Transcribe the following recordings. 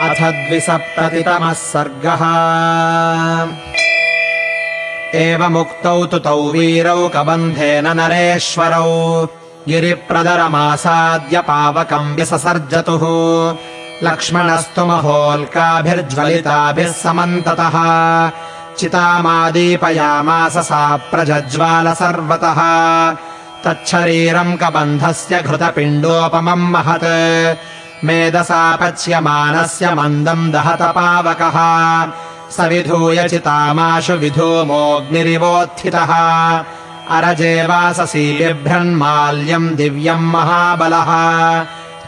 अथ द्विसप्ततितमः सर्गः। एवमुक्तौ तु तौ वीरौ कबन्धेन नरेश्वरौ गिरिप्रदरमासाद्य पावकम् व्यससर्जतुः लक्ष्मणस्तु महोल्काभिर्ज्वलिताभिः समन्ततः। चितामादीपयामास सा प्रजज्वाल सर्वतः। तच्छरीरम् कबन्धस्य घृतपिण्डोपमम् महत् मेदसा पच्यमानस्य मन्दम् दहत पावकः स विधूय चितामाशु विधूमोऽग्निरिवोत्थितः अरजे वाससी बिभ्रन्माल्यम् दिव्यम् महाबलः।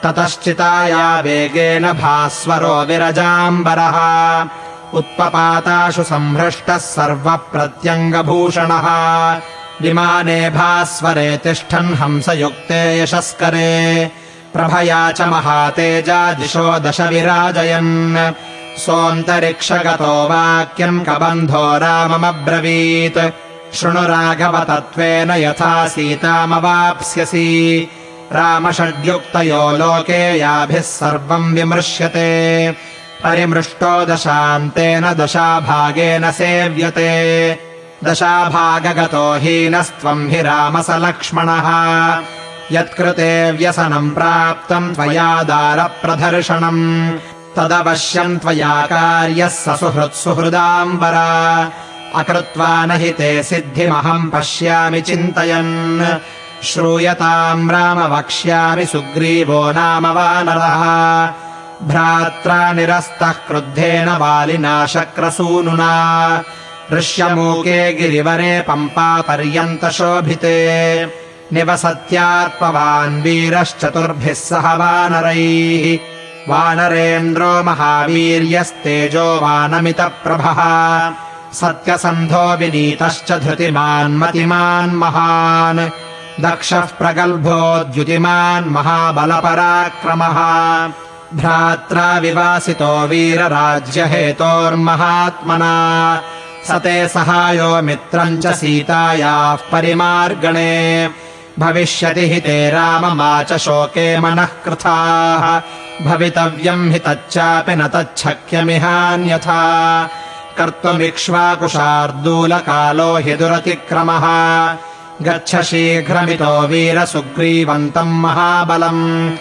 ततश्चिताया वेगेन भास्वरो विरजाम्बरः। उत्पपाताशु सम्भ्रष्टः सर्वप्रत्यङ्गभूषणः। विमाने भास्वरे तिष्ठन् हंसयुक्ते यशस्करे प्रभया च महातेजा दिशो विराजयन् सोऽन्तरिक्षगतो वाक्यम् कबन्धो राममब्रवीत्। शृणु राघव तत्त्वेन यथा सीतामवाप्स्यसि। रामषड्युक्तयो लोके याभिः सर्वम् विमृश्यते। परिमृष्टो दशान्तेन दशाभागेन सेव्यते। दशाभागगतो हीनस्त्वम् हि रामस लक्ष्मणः यत्कृते व्यसनम् प्राप्तम् त्वया दारप्रदर्शनम्। तदवश्यम् त्वया कार्यः स सुहृत्सुहृदाम्बर अकृत्वा न हि ते सिद्धिमहम् पश्यामि चिन्तयन्। श्रूयताम् राम वक्ष्यामि सुग्रीवो नाम वानरः भ्रात्रा निरस्तः क्रुद्धेन वालिना शक्रसूनुना। ऋष्यमूके गिरिवरे पम्पापर्यन्तशोभिते निवसत्यात्मवान् वीरश्चतुर्भिः सह वानरैः। वानरेन्द्रो महावीर्यस्तेजो वानमितप्रभः। सत्यसन्धो विनीतश्च धृतिमान् मतिमान् महान्। दक्षः प्रगल्भो द्युतिमान् महाबलपराक्रमः। भ्रात्रा विवासितो वीरराज्यहेतोर्महात्मना। स ते सहायो मित्रम् च सीतायाः परिमार्गणे भविष्यति हि ते राममा च शोके मनः कृथाः। भवितव्यम् हि तच्चापि न तच्छक्यमिहान्यथा। कर्तुमिक्ष्वाकुशार्दूलकालो हि दुरतिक्रमः। गच्छ शीघ्रमितो वीरसुग्रीवन्तम् महाबलम्।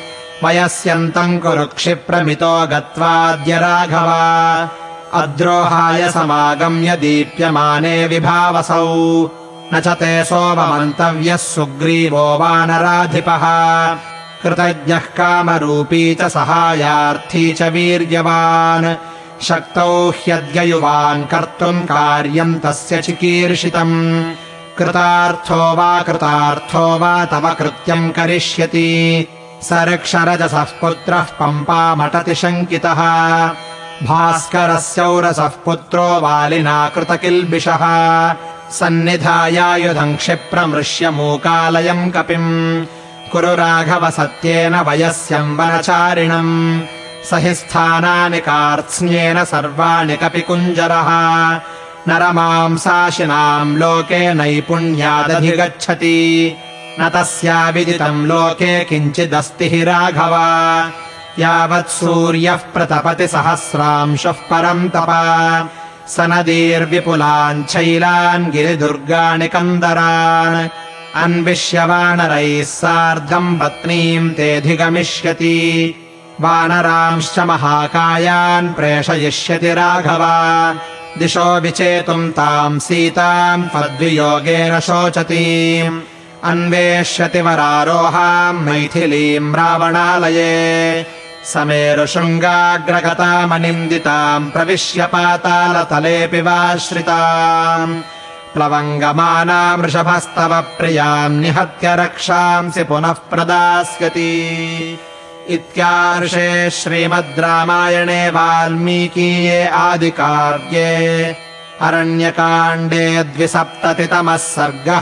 वयस्यन्तम् कुरु क्षिप्रमितो गत्वाद्य राघव। अद्रोहाय समागम्य दीप्यमाने विभावसौ न च ते सोममन्तव्यः सुग्रीवो वानराधिपः। कृतज्ञः कामरूपी च सहायार्थी च वीर्यवान्। शक्तौ ह्यद्ययुवान् कर्तुम् कार्यम् तस्य चिकीर्षितम्। कृतार्थो वा कृतार्थो वा तव कृत्यम् करिष्यति। स ऋक्षरजसः पुत्रः पम्पामटति शङ्कितः। भास्करस्यौरसः पुत्रो वालिना कृतकिल्बिषः सन्निधायायुधम् क्षिप्रमृश्यमूकालयम् कपिम्। कुरु राघव सत्येन वयस्यम् वनचारिणम्। स हि स्थानानि कार्त्स्न्येन सर्वाणि कपि कुञ्जरः नरमांसाशिनाम् लोके नैपुण्यादधिगच्छति। न तस्याविदितम् लोके किञ्चिदस्ति हि राघव। यावत् सूर्यः प्रतपति सहस्रांशः परम् तप स नदीर्विपुलान् गिरिदुर्गाणि कन्दरान्। अन्विष्य वानरैः सार्धम् पत्नीम् तेऽधिगमिष्यति। वानरांश्च महाकायान् प्रेषयिष्यति राघव। दिशो विचेतुम् ताम् सीताम् त्वद्वियोगेन शोचति अन्वेष्यति वरारोहाम् मैथिलीम् रावणालये समेरुशृङ्गाग्रगतामनिन्दिताम् प्रविश्य पातालतलेऽपि वाश्रिताम्। प्लवङ्गमानाम् वृषभस्तव प्रियाम् निहत्य रक्षांसि पुनः प्रदास्यति। इत्यार्षे श्रीमद् रामायणे वाल्मीकीये आदिकाव्ये अरण्यकाण्डे द्विसप्ततितमः सर्गः